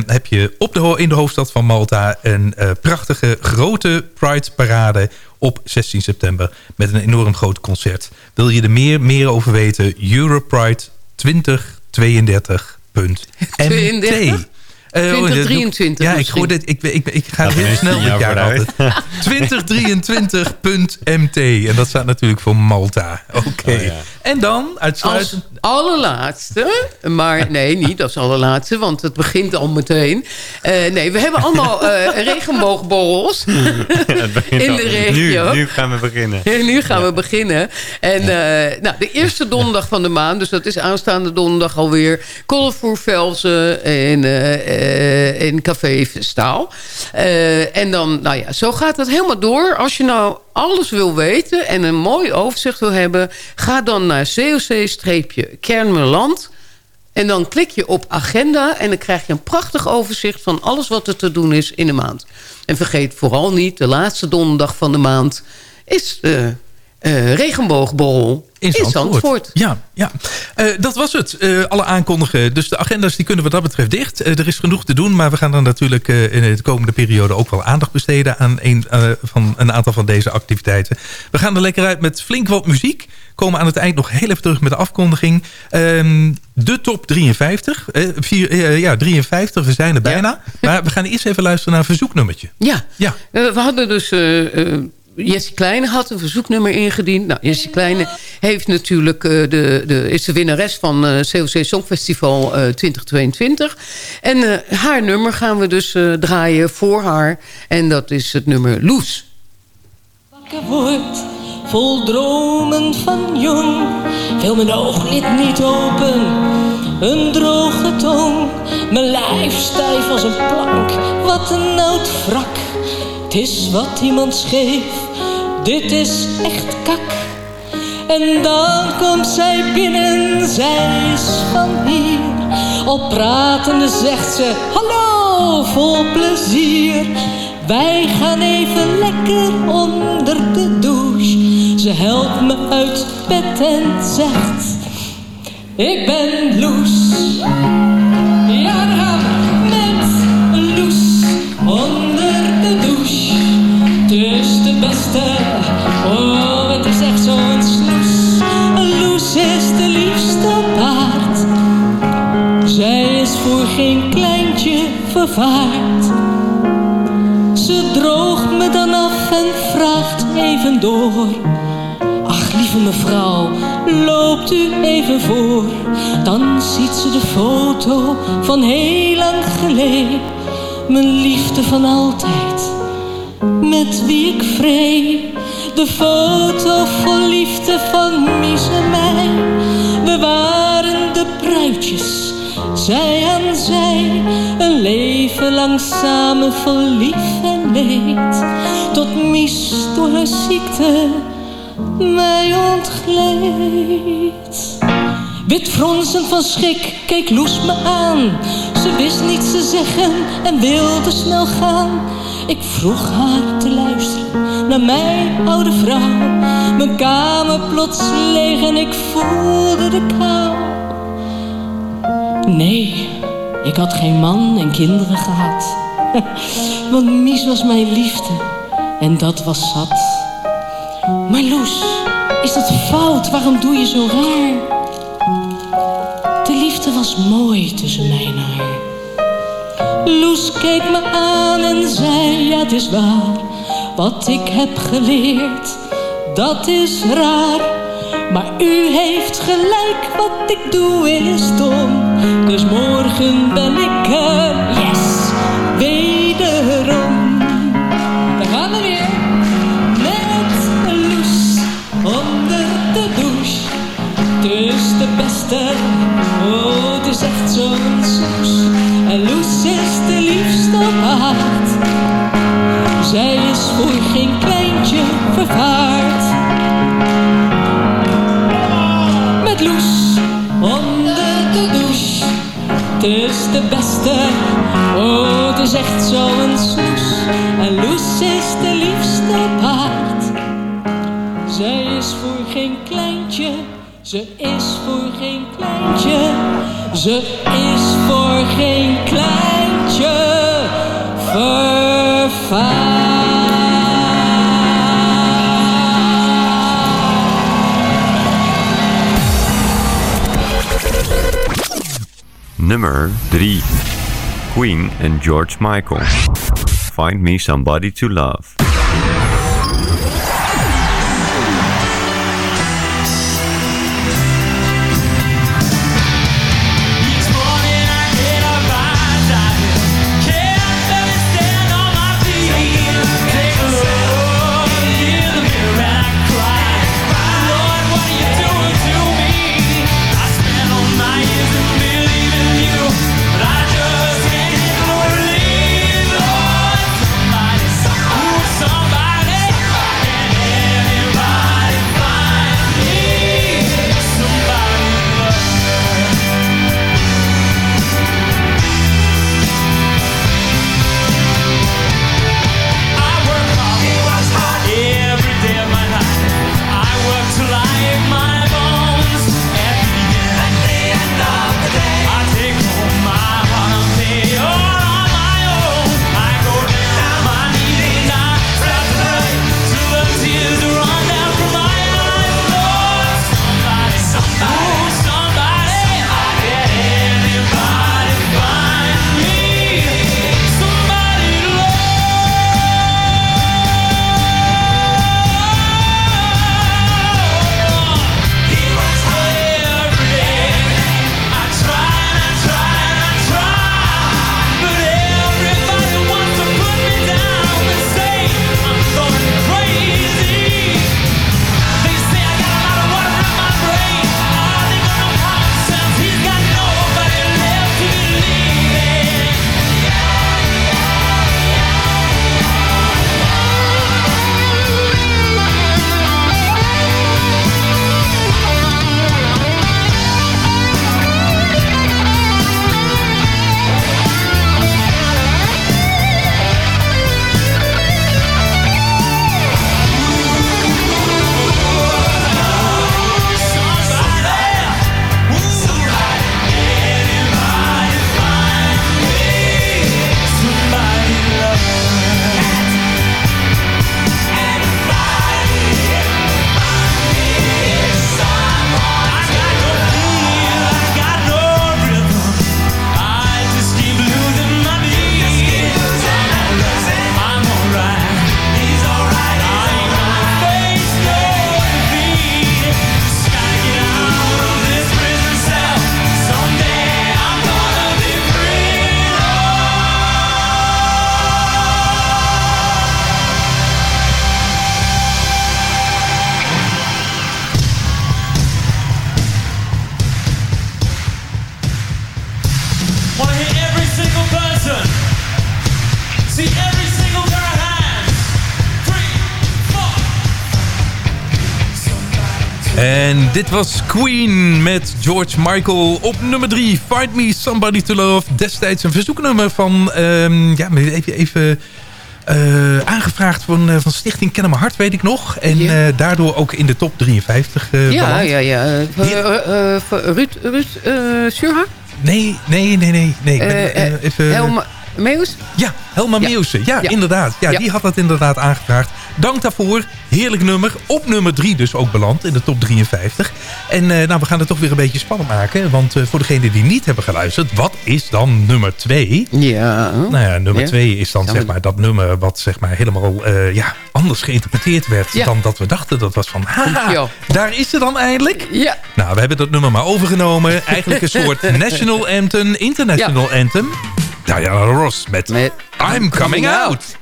heb je op de, in de hoofdstad van Malta... een eh, prachtige grote Pride-parade op 16 september. Met een enorm groot concert. Wil je er meer, meer over weten? Europride 2032.mt. 32? Eh, oh, 2023 Ja, ik, hoor dit, ik, ik, ik ga heel snel dit jaar altijd. 2023.mt. En dat staat natuurlijk voor Malta. Oké. Oh, ja. En dan, Als uitsluitend... allerlaatste, maar nee, niet als allerlaatste, want het begint al meteen. Eh, nee, we hebben allemaal eh, regenboogborrels in de regio. Nu, nu gaan we beginnen. En nu gaan we beginnen. En eh, nou, de eerste donderdag van de maand, dus dat is aanstaande donderdag alweer... Velzen in, eh, eh, in Café Staal. Eh, en dan, nou ja, zo gaat het helemaal door. Als je nou alles wil weten en een mooi overzicht wil hebben... ga dan naar coc-kernmerland... En dan klik je op agenda en dan krijg je een prachtig overzicht van alles wat er te doen is in de maand. En vergeet vooral niet, de laatste donderdag van de maand is eh eh, regenboogborrel in Zandvoort. Ja, ja. Eh, dat was het. Eh, alle aankondigen. Dus de agenda's die kunnen wat dat betreft dicht. Eh, er is genoeg te doen. Maar we gaan dan natuurlijk in de komende periode ook wel aandacht besteden... aan een, van een aantal van deze activiteiten. We gaan er lekker uit met flink wat muziek. Komen aan het eind nog heel even terug met de afkondiging. Ehm, de top 53. Eh, vier, eh, ja, 53. We zijn er bijna. Maar we gaan eerst even luisteren naar een verzoeknummertje. Ja, Ja. We hadden dus... Jessie Kleine had een verzoeknummer ingediend. Nou, Jessie Kleine heeft natuurlijk, eh, de, de, is de winnares van eh COC Songfestival eh 2022. En eh, haar nummer gaan we dus eh, draaien voor haar. En dat is het nummer Loes. wakker wordt, vol dromen van jong. Wil mijn ooglid niet open, een droge tong. Mijn lijf stijf als een plank, wat een oud wrak. Het is wat iemand scheef, dit is echt kak. En dan komt zij binnen, zij is van hier. Al pratende zegt ze, hallo, vol plezier. Wij gaan even lekker onder de douche. Ze helpt me uit bed en zegt, ik ben Loes. Ze droogt me dan af en vraagt even door. Ach, lieve mevrouw, loopt u even voor. Dan ziet ze de foto van heel lang geleden. Mijn liefde van altijd, met wie ik vree. De foto vol liefde van Mies en mij. We waren de bruidjes, zij aan zij. Een leven lang samen vol lief en leed. Tot Mies door haar ziekte mij ontgleed. Wit fronsend van schrik keek Loes me aan. Ze wist niets te zeggen en wilde snel gaan. Ik vroeg haar te luisteren naar mijn oude vrouw. Mijn kamer plots leeg en ik voelde de kou. Nee, ik had geen man en kinderen gehad. Want Mies was mijn liefde en dat was zat. Maar Loes, is dat fout? Waarom doe je zo raar? De liefde was mooi tussen mij en haar. Loes keek me aan en zei, ja het is waar. Wat ik heb geleerd, dat is raar. Maar u heeft gelijk, wat ik doe is dom. Dus morgen ben ik er, yes, wederom. Daar gaan we weer. Met Loes onder de douche. Het is de beste, oh het is echt zo'n soes. En Loes is de liefste op aard. Het is de beste, oh het is echt zo'n soes. En Loes is de liefste op aard. Zij is voor geen kleintje, ze is voor geen kleintje, ze is voor geen kleintje vervaard. Nummer 3. Queen en George Michael. Find me somebody to love. Dit was Queen met George Michael op nummer 3. Find Me Somebody to Love. Destijds een verzoeknummer van... ehm, ja, even... even eh, aangevraagd van, eh, van Stichting Kennen Mijn Hart, weet ik nog. En Ja. eh, daardoor ook in de top 53 eh Ja, beland. ja, ja. Voor Ruud, Ruud Surha? Nee, nee, nee, nee. nee. Even, Helma Meus? Ja, Helma Ja. Ja, Ja. inderdaad. Ja, Ja. Die had dat inderdaad aangevraagd. Dank daarvoor. Heerlijk nummer. Op nummer 3 dus ook beland in de top 53. En eh, nou, we gaan het toch weer een beetje spannend maken. Want eh, voor degenen die niet hebben geluisterd... wat is dan nummer 2? Ja. Nou ja, nummer Ja. 2 is dan zeg maar- dat nummer... wat zeg maar helemaal eh, ja, anders geïnterpreteerd werd... Dan dat we dachten. Dat was van, haha, daar is ze dan eindelijk. Ja. Nou, we hebben dat nummer maar overgenomen. Eigenlijk een soort national anthem, international anthem. Diana Ross met, I'm Coming Out.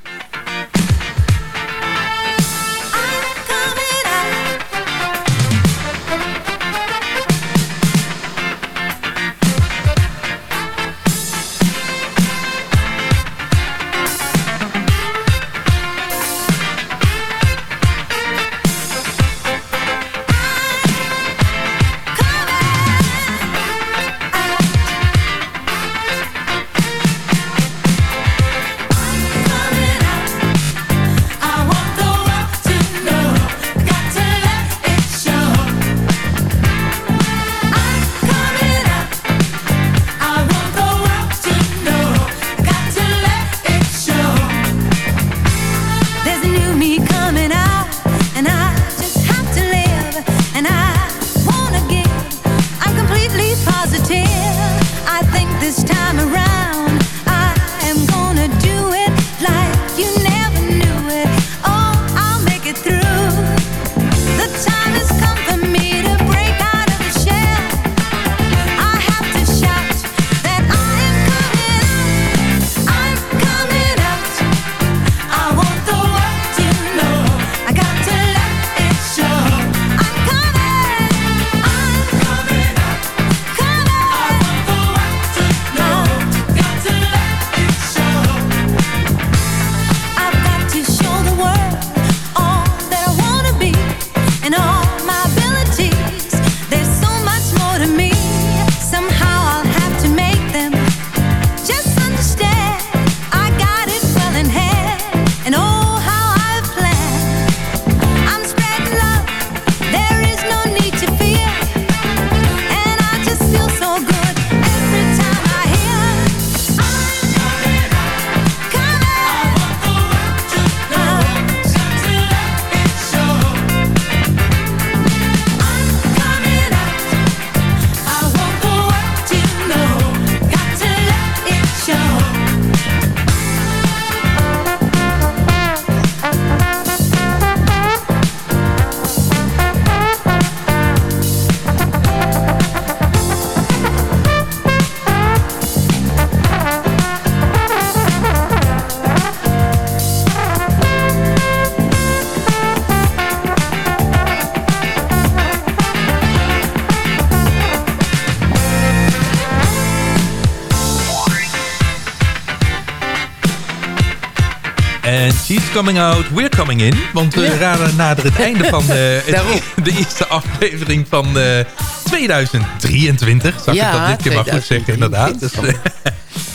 Coming out, we're coming in. Want we raden nader het einde van de, de eerste aflevering van eh, 2023. Zal ik Ja, het dan dit keer maar goed zeggen, inderdaad. Dus, eh,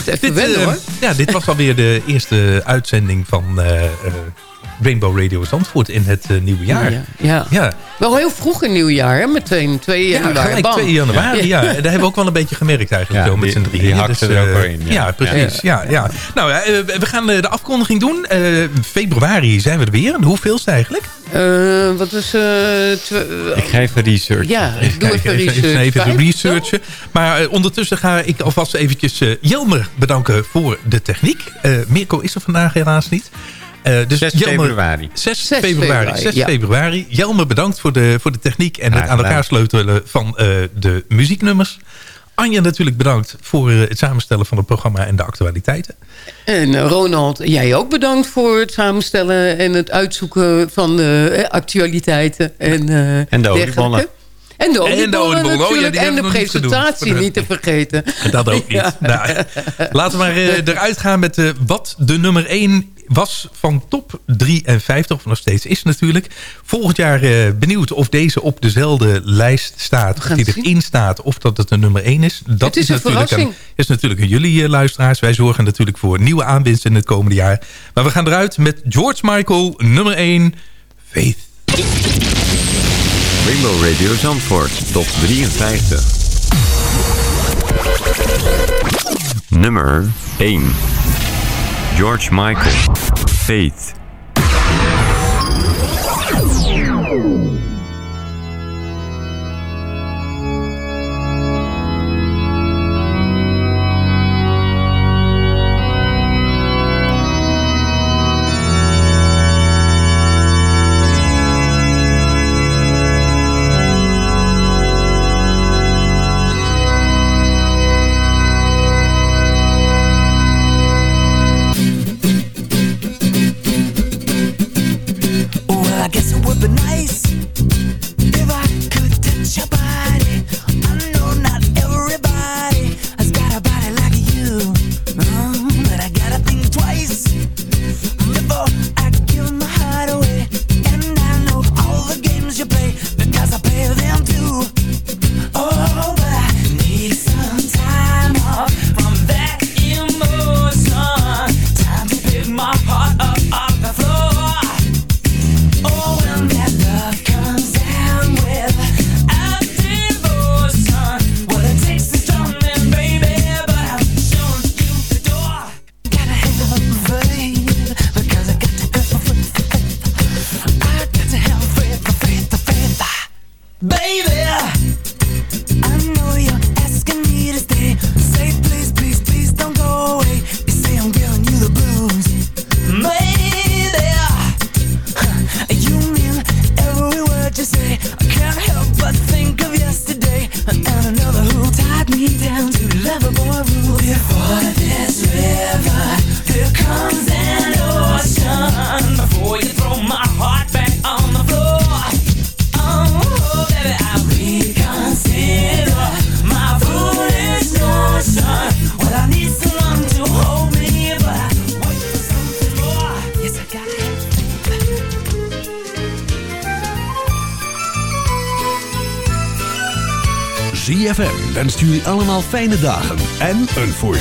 dit, eh, hoor. ja, dit was alweer de eerste uitzending van eh, eh, Rainbow Radio Zandvoort in het eh, nieuwe jaar. Ja, ja. ja. Wel heel vroeg in nieuwjaar, hè? Meteen 2 Ja, januari. gelijk bam. 2 januari, ja. En daar hebben we ook wel een beetje gemerkt eigenlijk. Ja, zo met die- z'n drieën. die hakte er ook eh, wel in, ja. Ja, precies. Ja. Ja, Nou ja, eh, we gaan de afkondiging doen. Eh, februari zijn we er weer. Hoeveelste eigenlijk? Eh, wat is... eh, Ik ga even research. ja, doe even Even, researchen. Maar ondertussen ga ik alvast eventjes Jelmer bedanken voor de techniek. Eh, Mirko is er vandaag helaas niet. Eh, dus 6 Jelmer- februari. 6 6 februari. februari, 6 ja. februari. Jelmer bedankt voor de, voor de techniek en het aan elkaar sleutelen van eh, de muzieknummers. Anja natuurlijk bedankt voor eh, het samenstellen van het programma en de actualiteiten. En Ronald, jij ook bedankt voor het samenstellen... en het uitzoeken van de eh, actualiteiten. En, eh, En de oliebollen. En de oliebollen, En de oliebollen. Oh ja, natuurlijk. en de niet presentatie niet te vergeten. Dat ook niet. Ja. Nou, laten we maar eruit gaan met eh, wat de nummer 1 was van top 53. Of nog steeds is natuurlijk. Volgend jaar eh, benieuwd of deze op dezelfde lijst staat. Of die erin staat. Of dat het de nummer 1 is. Dat Het is een natuurlijk verrassing. is natuurlijk aan jullie eh, luisteraars. Wij zorgen natuurlijk voor nieuwe aanwinsten in het komende jaar. Maar we gaan eruit met George Michael, nummer 1, Faith. Rainbow Radio Zandvoort, top 53. Nummer 1. George Michael, Faith. Allemaal fijne dagen en een voorspoedig